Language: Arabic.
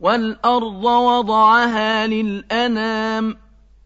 وَالْأَرْضَ وَضَعَهَا لِلْأَنَامِ